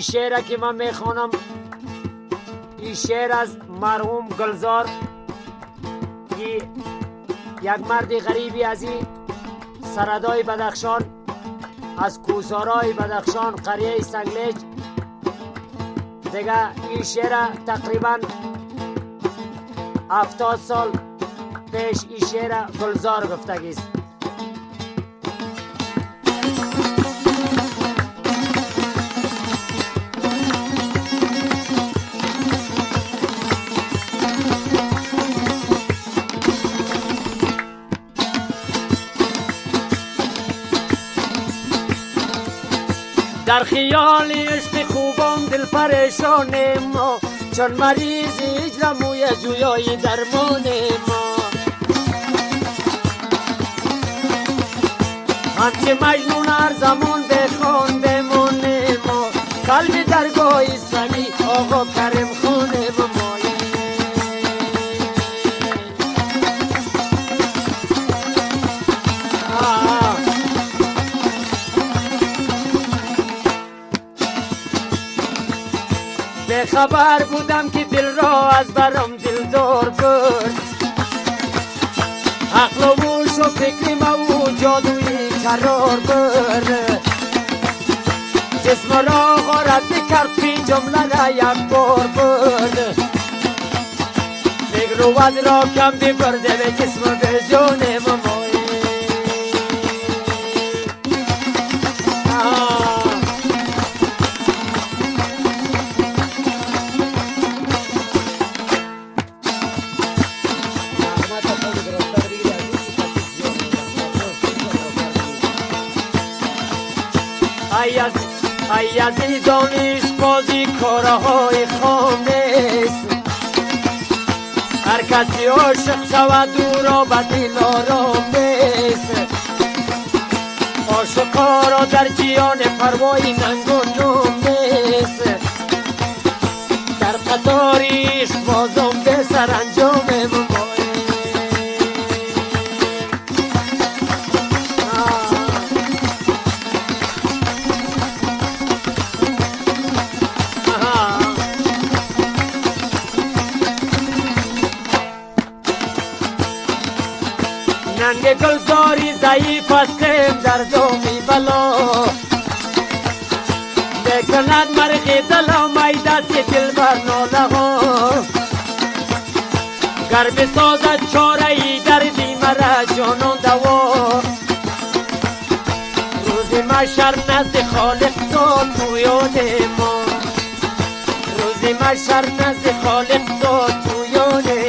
شعر که من می‌خوانم این شعر از مرحوم گلزار یک مرد غریبی از این سردای بدخشان از کوسارای بدخشان قریه سنگلیج دیگه این شعر تقریبا هفتاد سال پیش این شعر گلزار گفتگیست در خیال عشق خوبان دل پریشان ما چون مریض اجرا موی جویای درمان ما همچه مجنون هر زمان بخوان بمونه ما قلب خبر بودم که دل را از برم دل دار کرد عقل و موش و فکر ما و جادوی برد جسم را غارت کرد فی جمله را یک بار برد فکر و را کم ببرده به جسم به جان ای عزیزانش بازی کارهای خامنست هر کسی عاشق شود او را به دل آرام نیست عاشقا را در جیان پروای ننگ و نوم نیست ننگ گلزاری ضعیف هستیم در دومی بلا. بکند مرغ دلا مای دست دل بر ناله ها. گر بسازد چاره ای دردی مرا جانان دوا. روز مشر نزد خالق داد پویان ما. روز مشر نزد خالق داد پویان ما